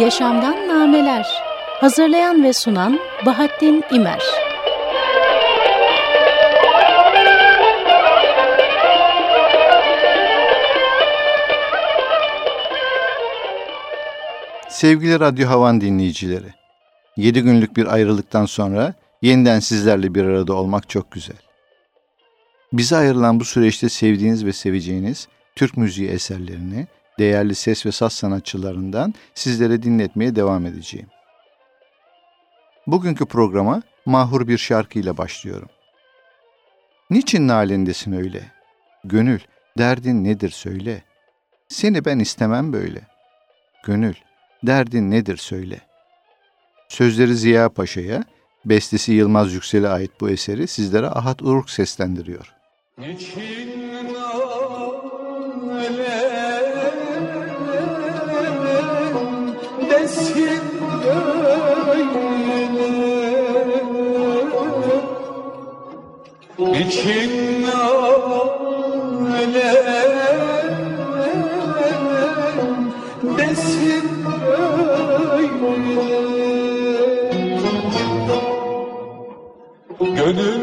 Yaşamdan Nameler Hazırlayan ve sunan Bahattin İmer Sevgili Radyo Havan dinleyicileri, 7 günlük bir ayrılıktan sonra yeniden sizlerle bir arada olmak çok güzel. Bize ayrılan bu süreçte sevdiğiniz ve seveceğiniz Türk müziği eserlerini değerli ses ve saz sanatçılarından sizlere dinletmeye devam edeceğim. Bugünkü programa mahur bir şarkıyla başlıyorum. Niçin nalindesin öyle? Gönül, derdin nedir söyle. Seni ben istemem böyle. Gönül, derdin nedir söyle. Sözleri Ziya Paşa'ya, bestesi Yılmaz Yüksel'e ait bu eseri sizlere Ahat Uruk seslendiriyor. Niçin için alem desin öyle. Gönülde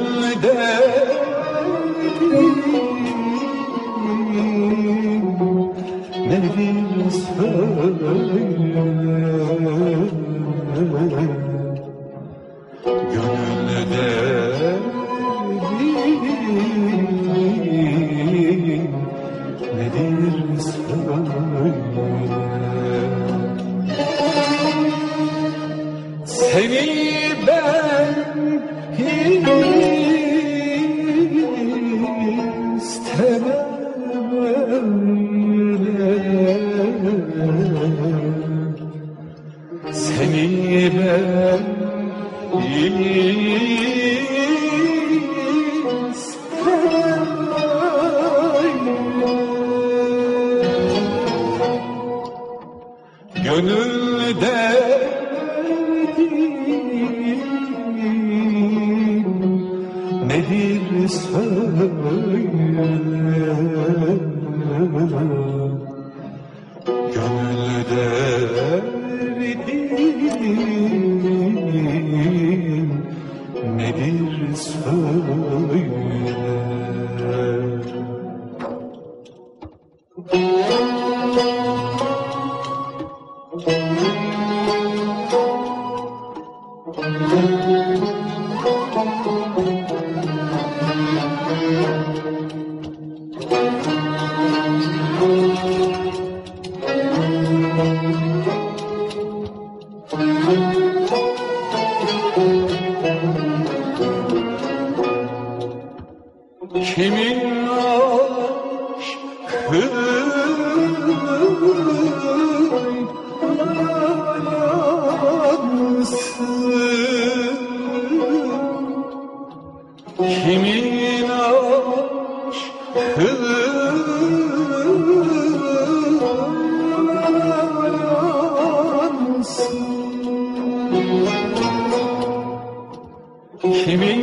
İkinci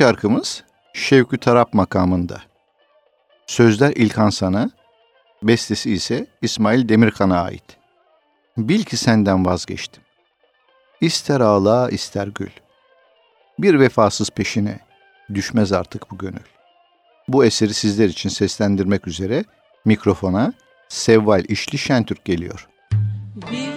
şarkımız Şevkü Tarap makamında. Sözler İlkan Sana, bestesi ise İsmail Demirkan'a ait. Bil ki senden vazgeçtim. İster ağla ister gül. Bir vefasız peşine düşmez artık bu gönül. Bu eseri sizler için seslendirmek üzere mikrofona Sevval İşli Şentürk geliyor. Bil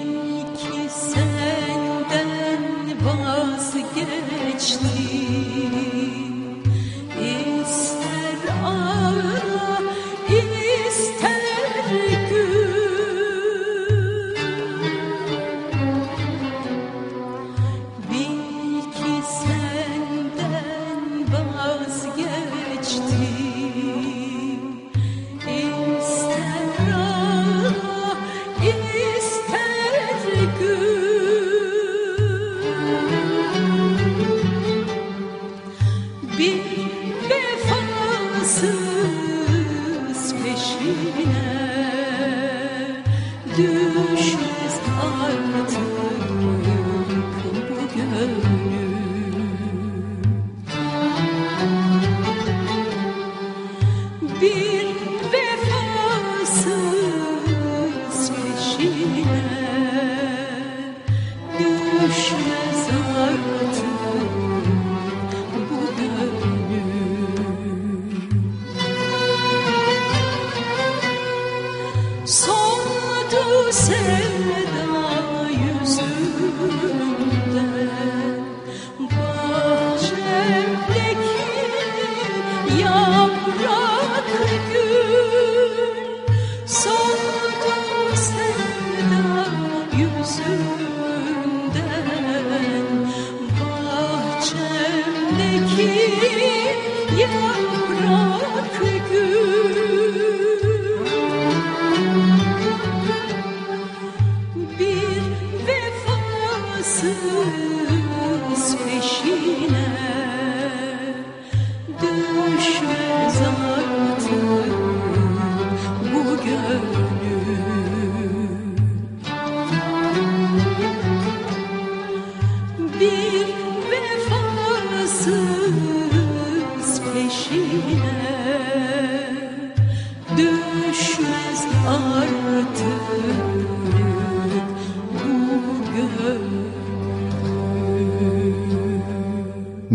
vefasız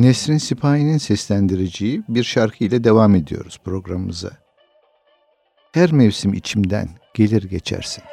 Nesrin Sipahi'nin seslendireceği bir şarkı ile devam ediyoruz programımıza. Her mevsim içimden gelir geçersin.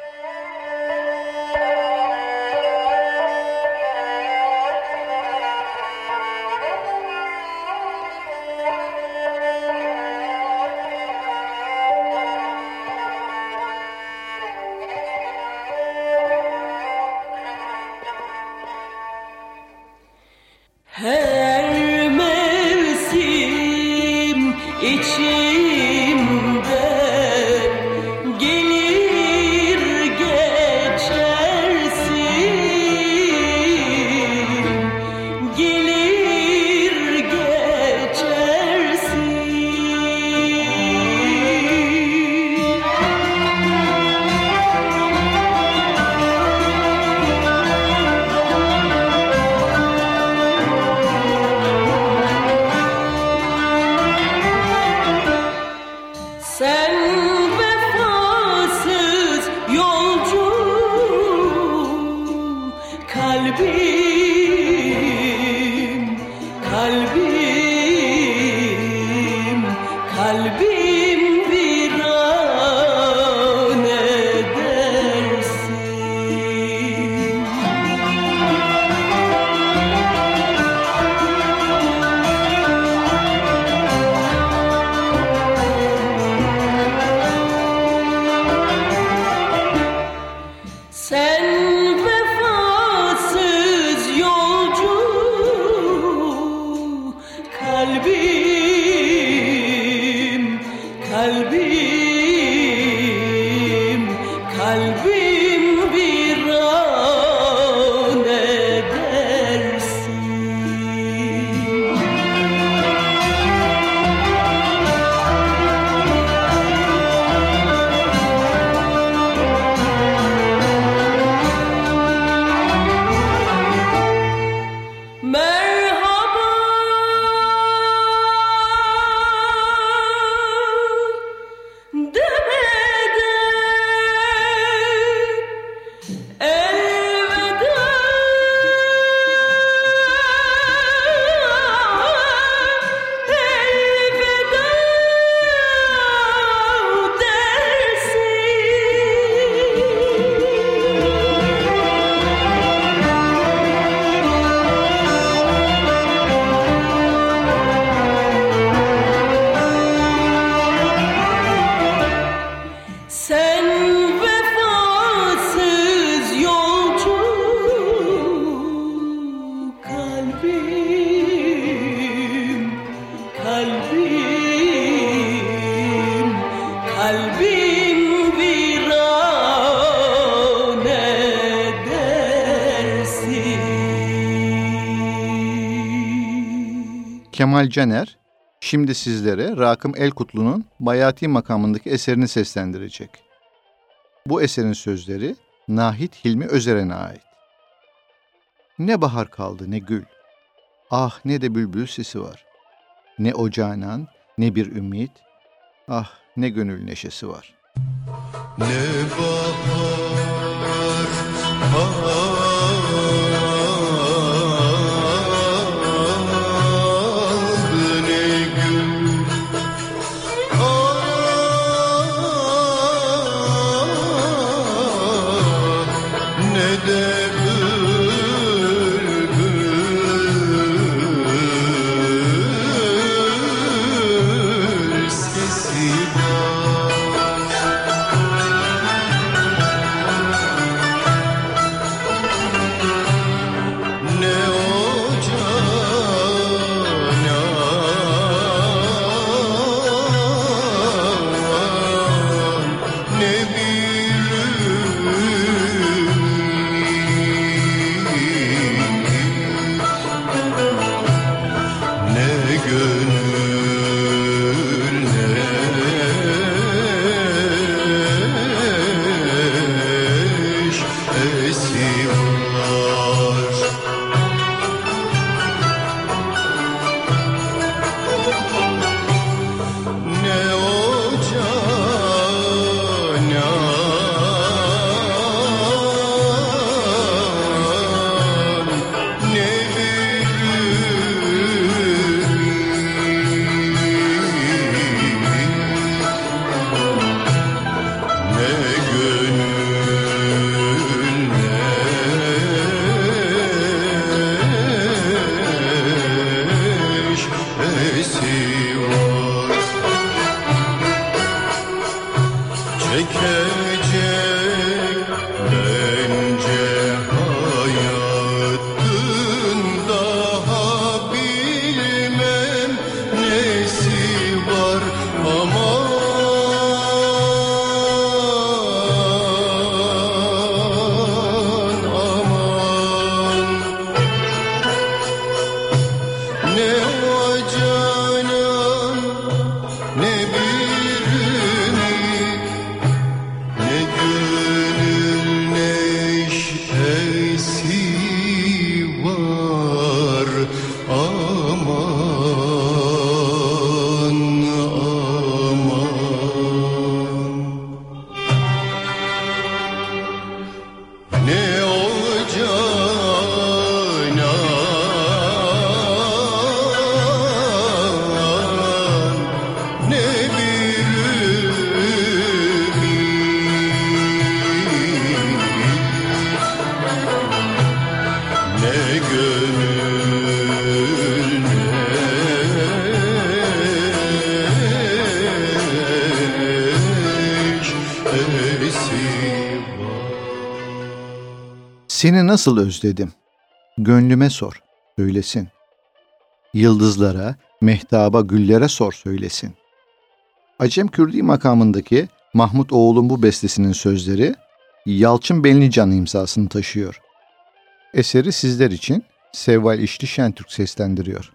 Kemal Caner şimdi sizlere Rakım Elkutlu'nun Bayati makamındaki eserini seslendirecek. Bu eserin sözleri Nahit Hilmi Özeren'e ait. Ne bahar kaldı ne gül. Ah ne de bülbül sesi var. Ne o canan ne bir ümit. Ah ne gönül neşesi var. Ne bahar kaldı Seni nasıl özledim? Gönlüme sor, söylesin. Yıldızlara, mehtaba, güllere sor, söylesin. Acem Kürdi makamındaki Mahmut Oğul'un bu bestesinin sözleri Yalçın Benlican imzasını taşıyor. Eseri sizler için Sevval İşli Şentürk seslendiriyor.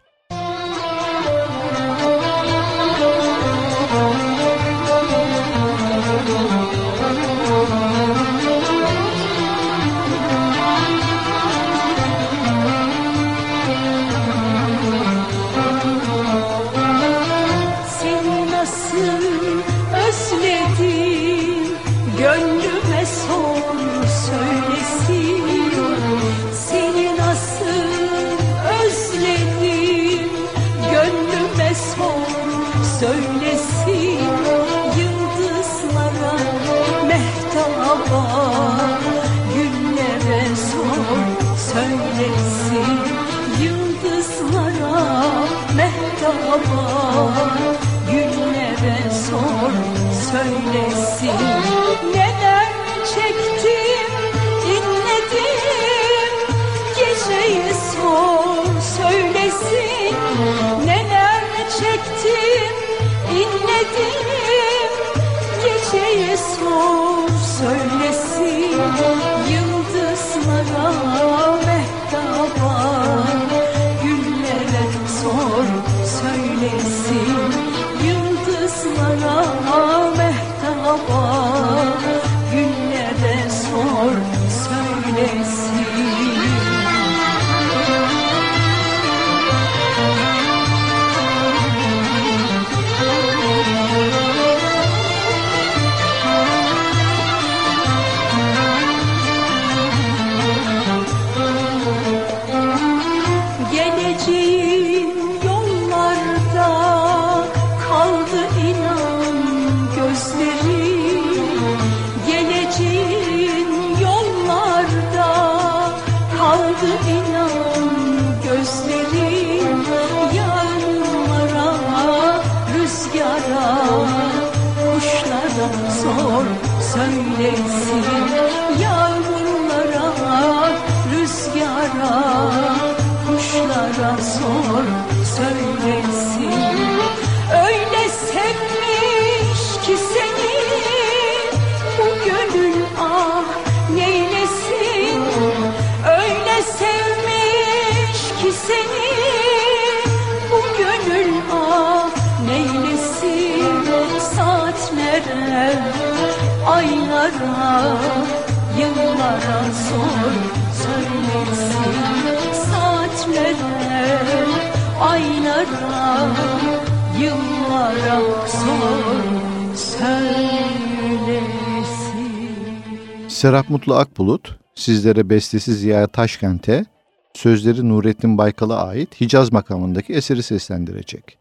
Mutlu Akbulut, sizlere bestesi Ziya Taşkent'e, sözleri Nurettin Baykal'a ait Hicaz makamındaki eseri seslendirecek.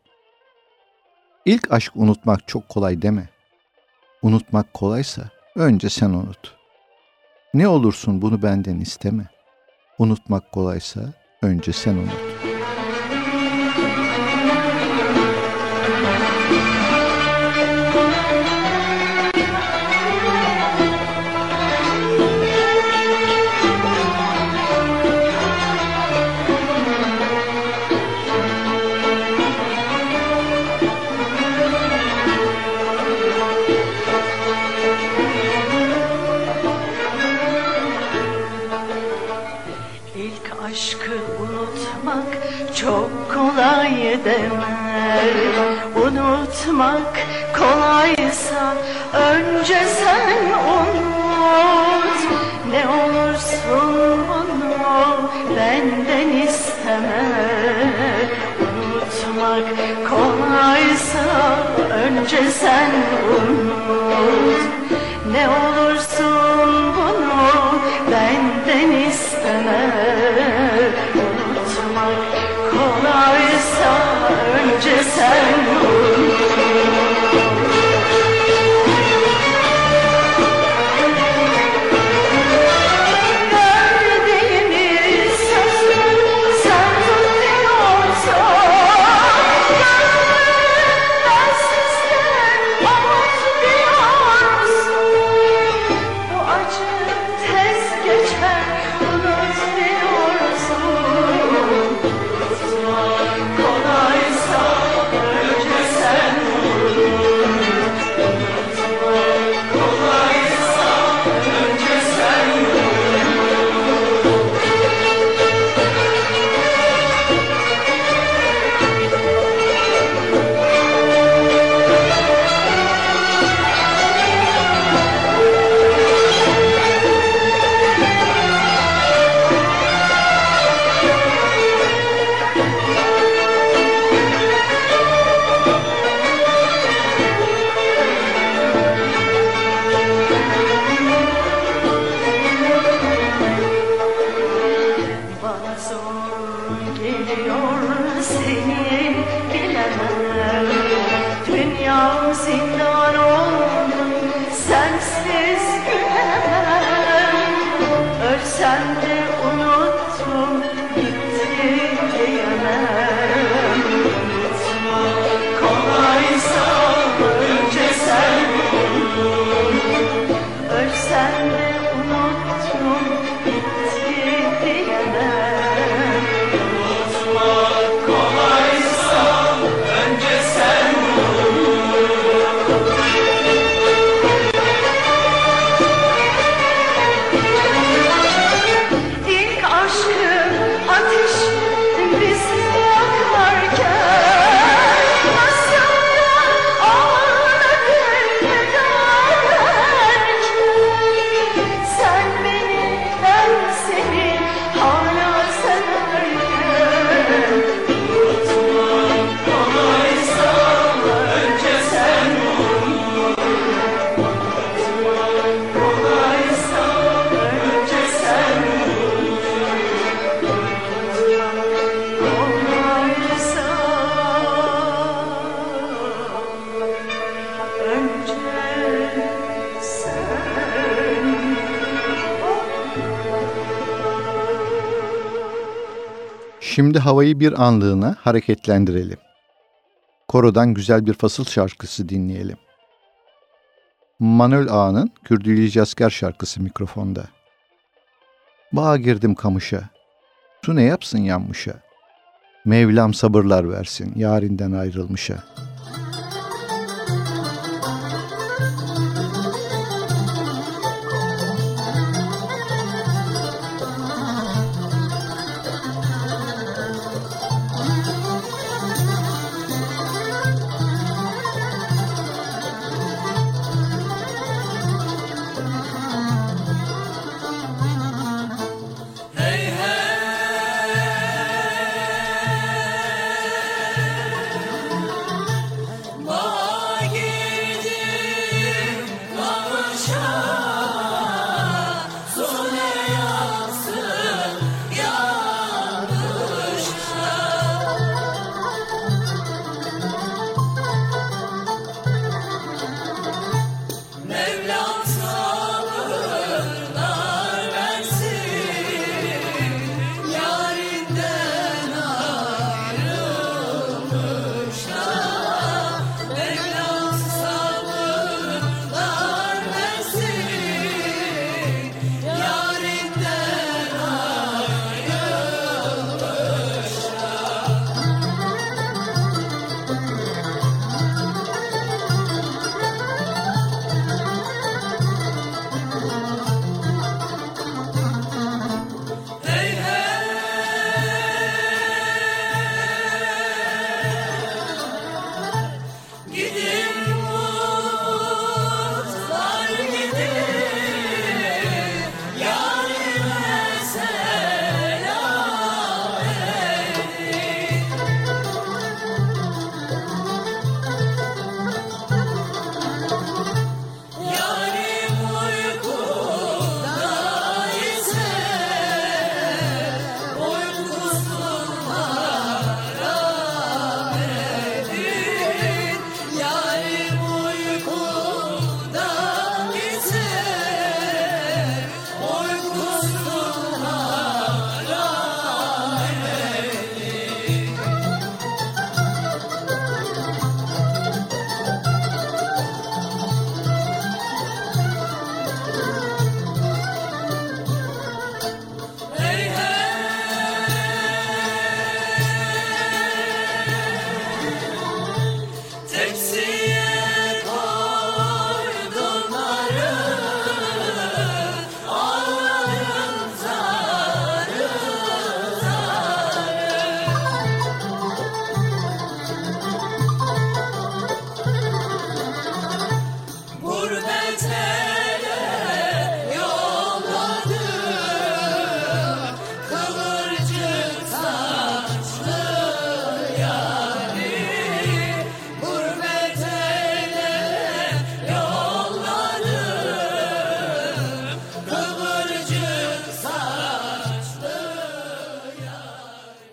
İlk aşk unutmak çok kolay deme. Unutmak kolaysa önce sen unut. Ne olursun bunu benden isteme. Unutmak kolaysa önce sen unut. Şimdi havayı bir anlığına hareketlendirelim. Korodan güzel bir fasıl şarkısı dinleyelim. Manuel Ağa'nın Kürdüylü Asker şarkısı mikrofonda. Bağa girdim kamışa, su ne yapsın yanmışa. Mevlam sabırlar versin yarinden ayrılmışa.''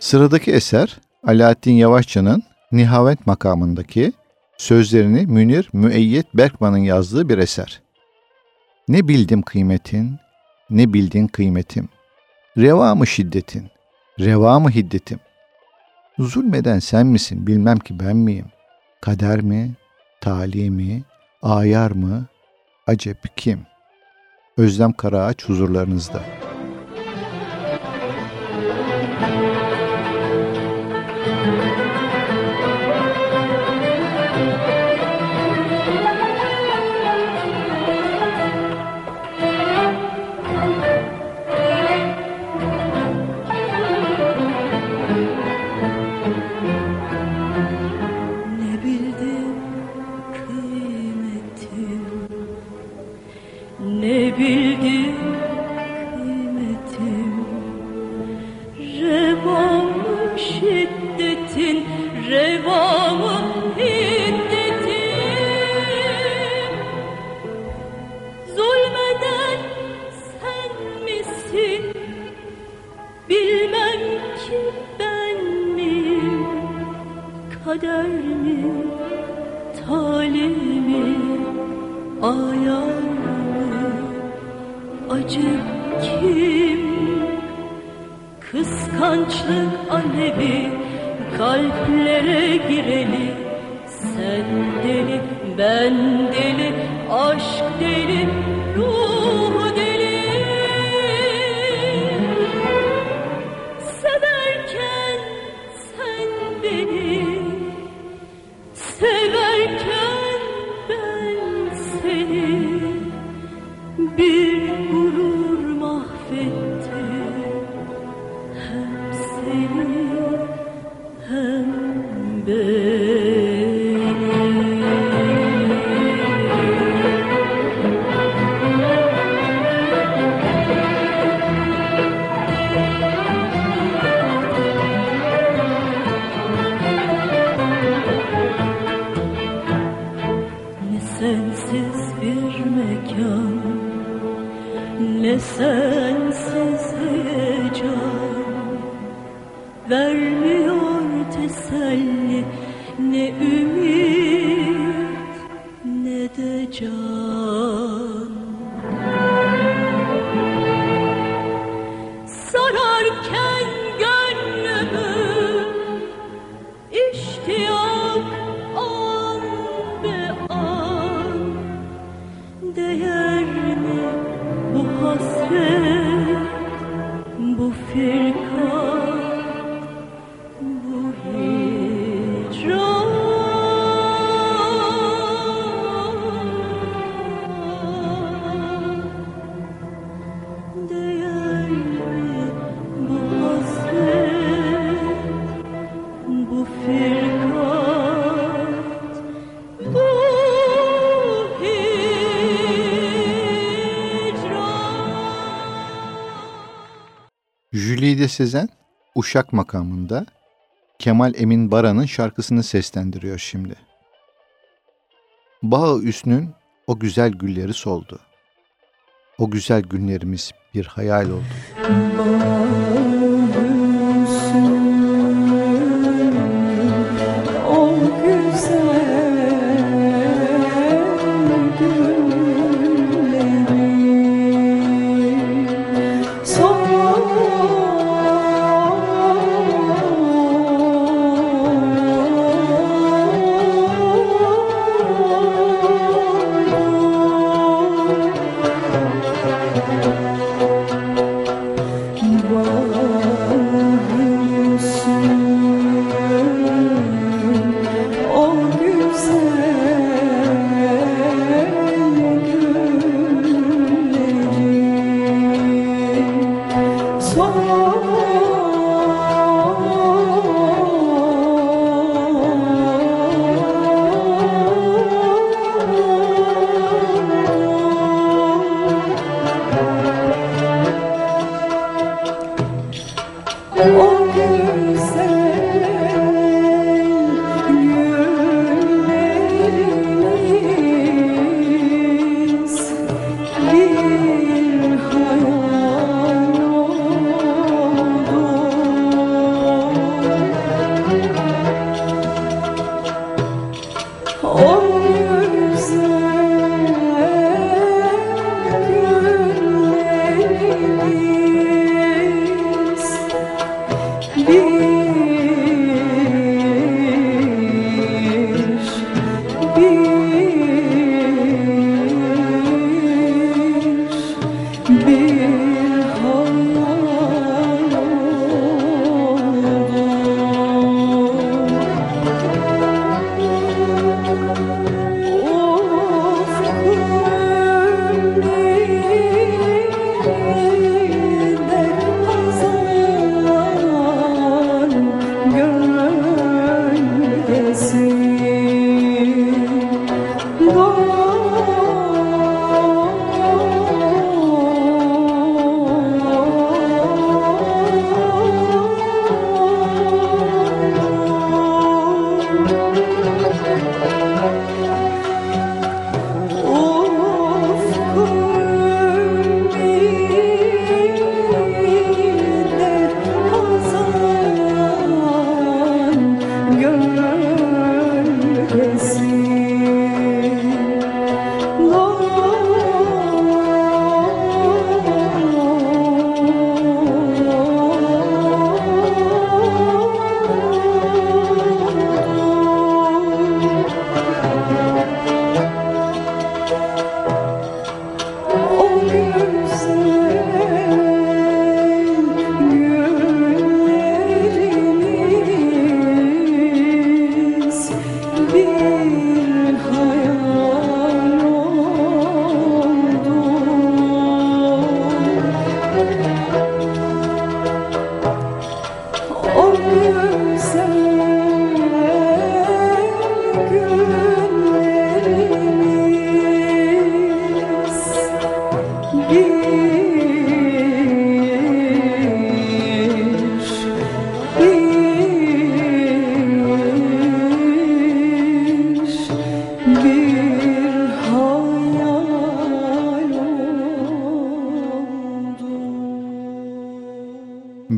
Sıradaki eser Alaaddin Yavaşçı'nın Nihavet makamındaki sözlerini Münir Müeyyet Berkman'ın yazdığı bir eser. Ne bildim kıymetin, ne bildin kıymetim. Reva mı şiddetin, reva mı hiddetim. Zulmeden sen misin bilmem ki ben miyim. Kader mi, tali mi, ayar mı, acep kim? Özlem Karaağaç huzurlarınızda. Bir gurur mahvetti. Sezen Uşak makamında Kemal Emin Baran'ın şarkısını seslendiriyor şimdi. Bağ üstünün o güzel gülleri soldu. O güzel günlerimiz bir hayal oldu. Müzik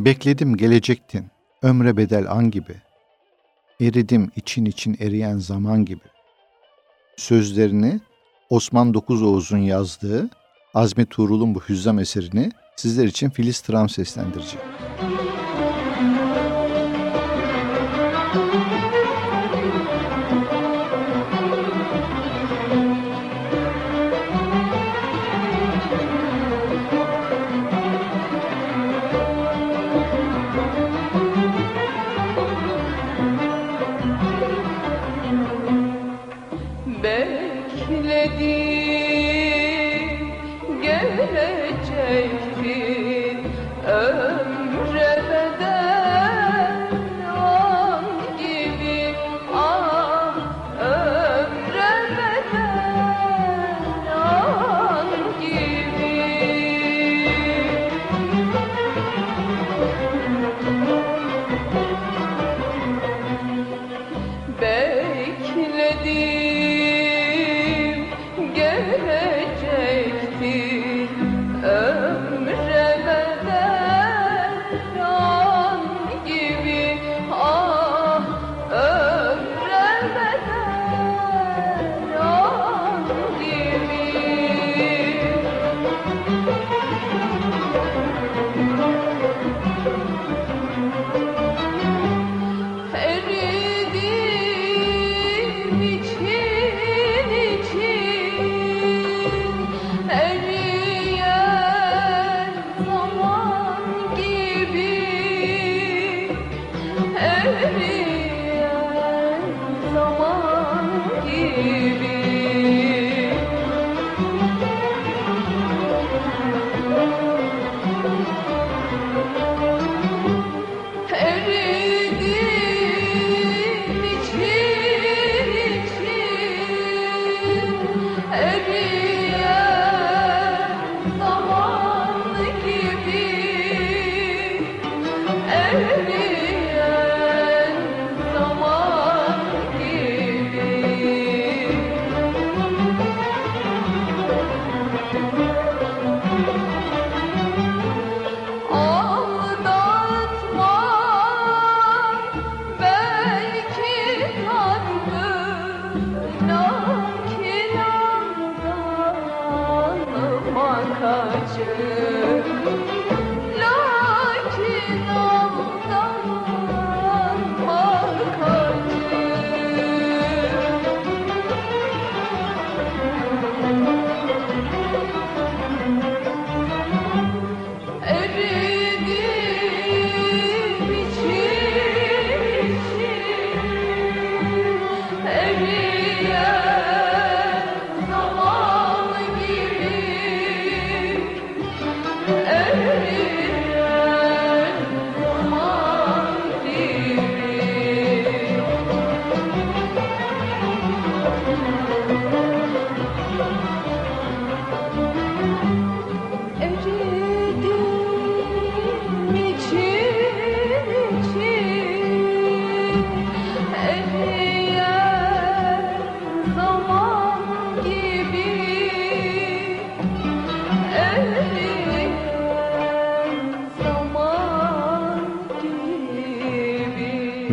Bekledim gelecektin, ömre bedel an gibi. Eridim için için eriyen zaman gibi. Sözlerini Osman Dokuzoğuz'un yazdığı Azmi Tuğrul'un bu hüzzam eserini sizler için Filiz Tram seslendireceğim.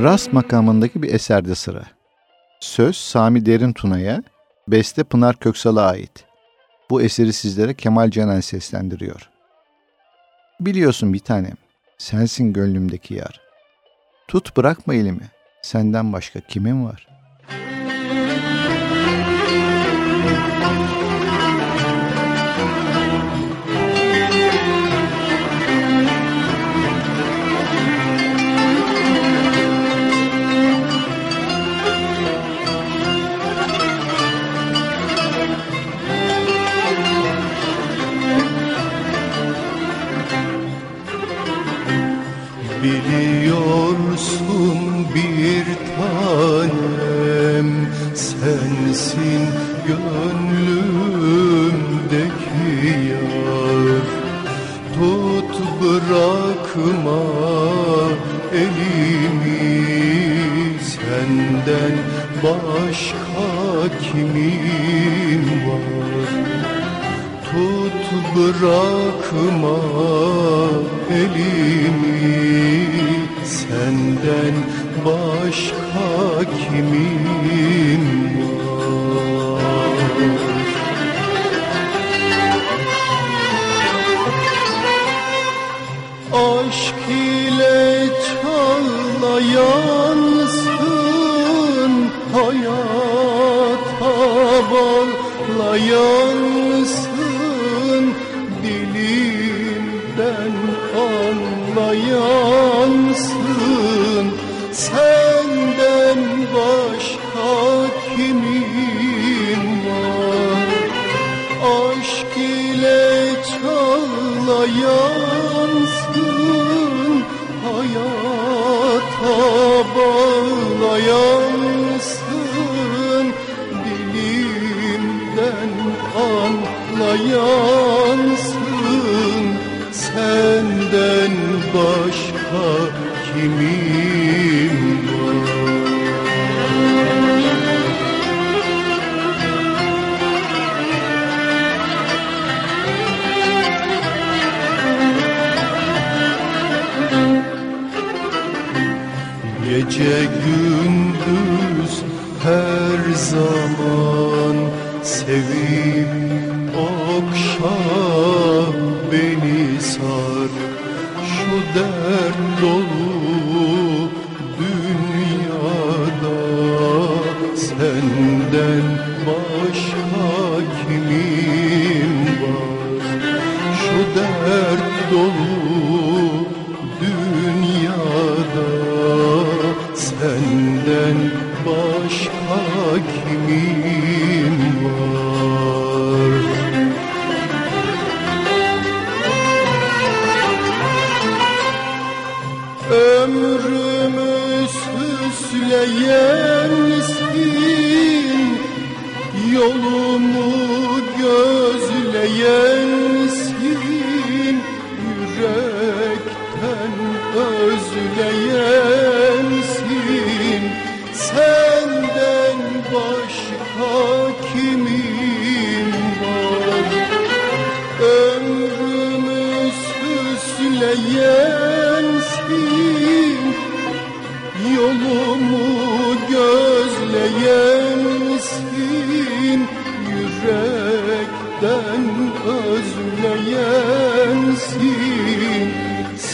Gibi Ras makamındaki bir eserde sıra. Söz Sami Derin Tuna'ya, beste Pınar Köksal'a ait. Bu eseri sizlere Kemal Canan seslendiriyor. Biliyorsun bir tanem, sensin gönlümdeki yar. Tut bırakma elimi, senden başka kimin var? Bırakma elimi senden başka kimin var? Tut bırakma elimi. Senden başka kimim çağlayansın Hayata bağlayansın Yolumu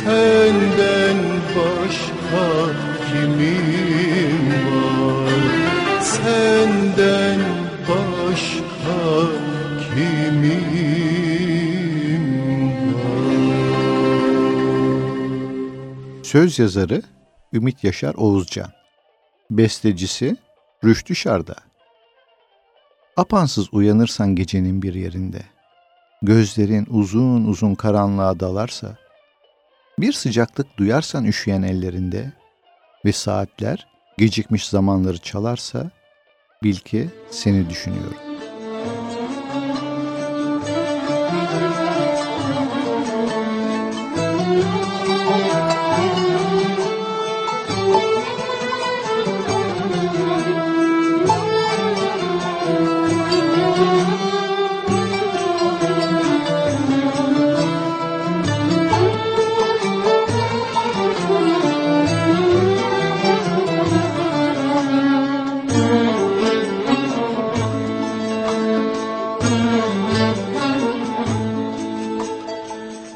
Senden başka kimim var? Senden başka kimim var? Söz yazarı Ümit Yaşar Oğuzcan. Bestecisi Rüştü Şarda. Apansız uyanırsan gecenin bir yerinde Gözlerin uzun uzun karanlığa dalarsa Bir sıcaklık duyarsan üşüyen ellerinde Ve saatler gecikmiş zamanları çalarsa Bil ki seni düşünüyorum.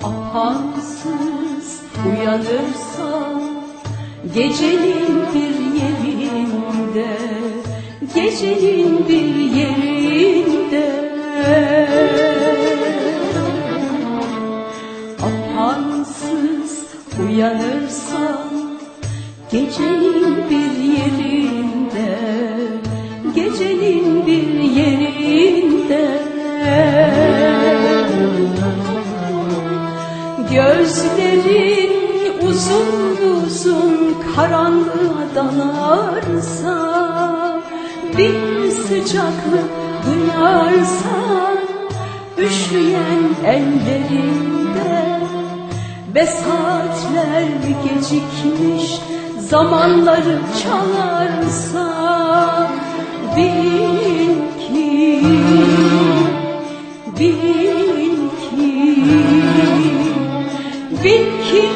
Apansız uyanırsam Gecenin bir yerinde Gecenin bir yerinde. Apansız uyanırsam Gecenin bir Gözlerin uzun uzun karanlığa dalarsa Bir sıcaklık duyarsan Üşüyen ellerinde Ve saatler gecikmiş zamanları çalarsa Bil Vicky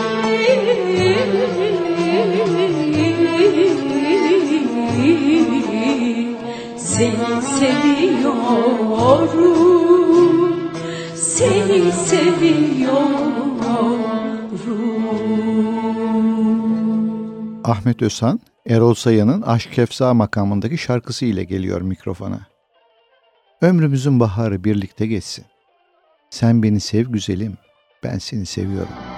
seviyorum Seni seviyorum Ahmet Özhan, Erol Sayan'ın Aşk Kefsa makamındaki şarkısı ile geliyor mikrofona. Ömrümüzün baharı birlikte geçsin. Sen beni sev güzelim, ben seni seviyorum.''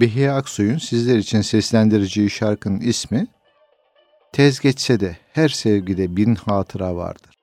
Behiye Aksoy'un sizler için seslendireceği şarkının ismi Tez geçse de her sevgide bin hatıra vardır.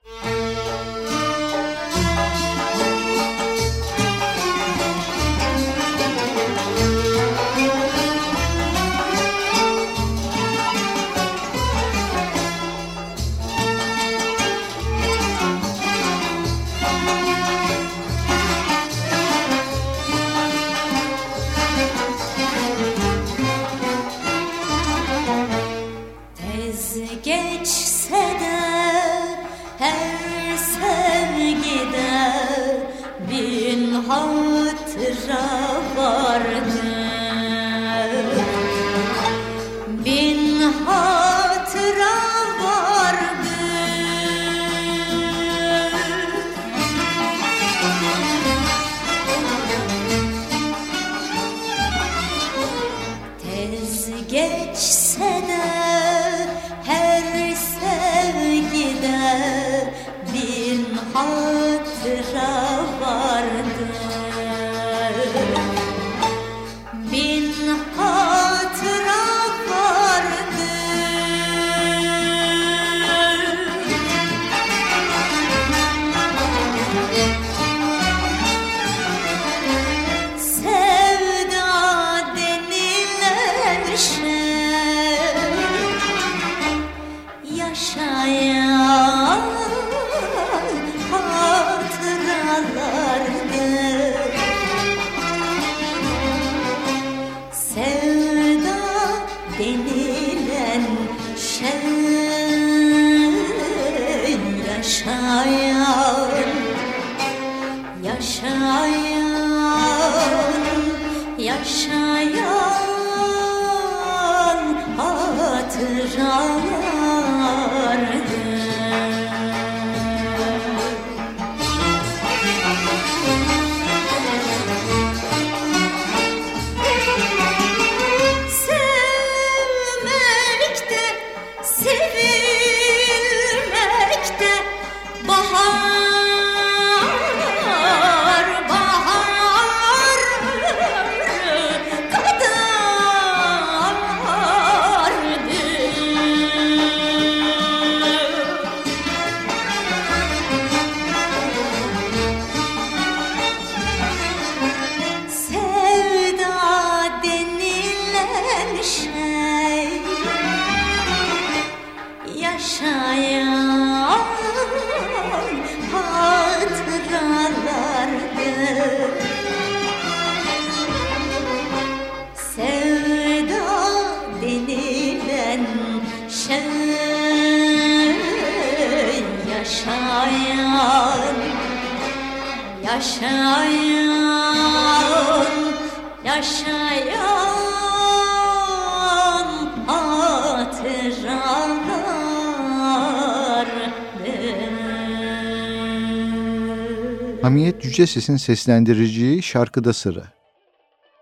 Hamiyet Yüce Ses'in seslendireceği şarkıda sıra.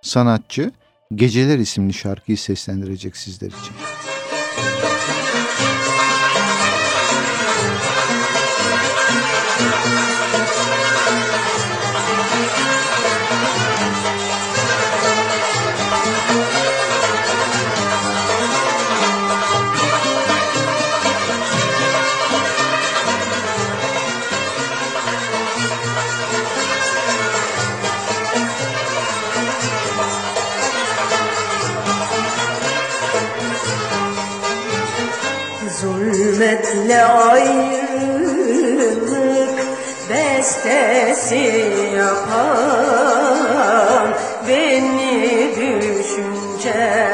Sanatçı Geceler isimli şarkıyı seslendirecek sizler için. Yine ayrılık bestesi yapan Beni düşünce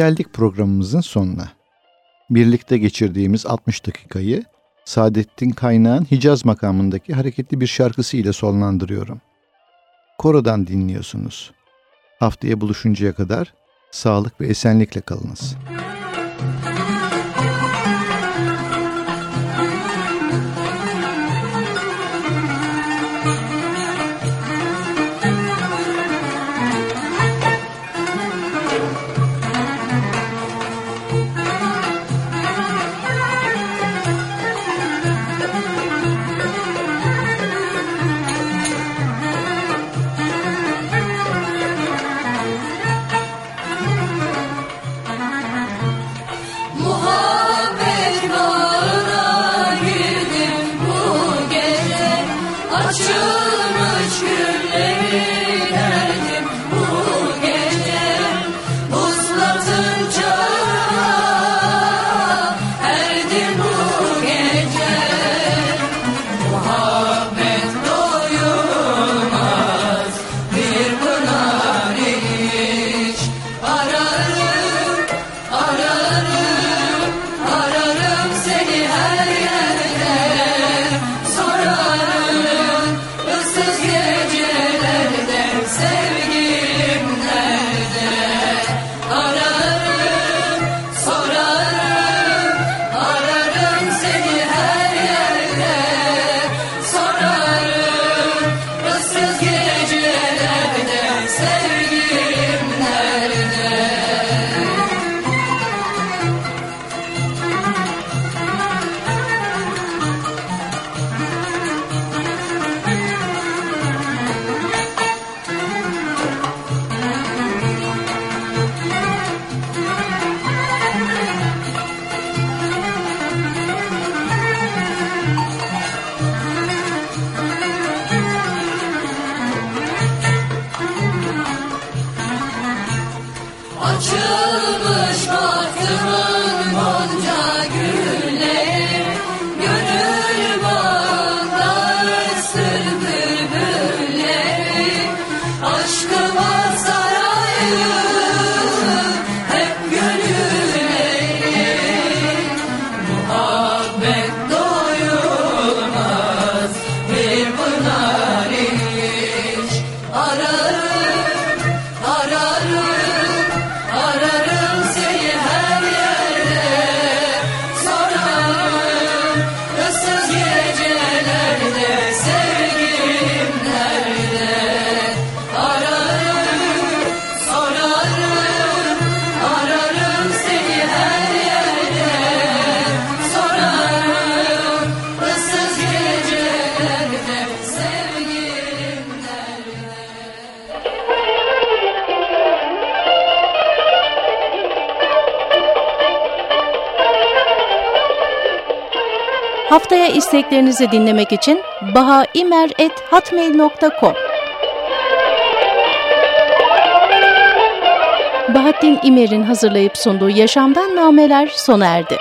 geldik programımızın sonuna. Birlikte geçirdiğimiz 60 dakikayı Saadettin Kaynağ'ın Hicaz makamındaki hareketli bir şarkısı ile sonlandırıyorum. Koro'dan dinliyorsunuz. Haftaya buluşuncaya kadar sağlık ve esenlikle kalınız. Müzik isteklerinizi dinlemek için bahaimer.hatmail.com Bahattin İmer'in hazırlayıp sunduğu Yaşamdan Nameler sona erdi.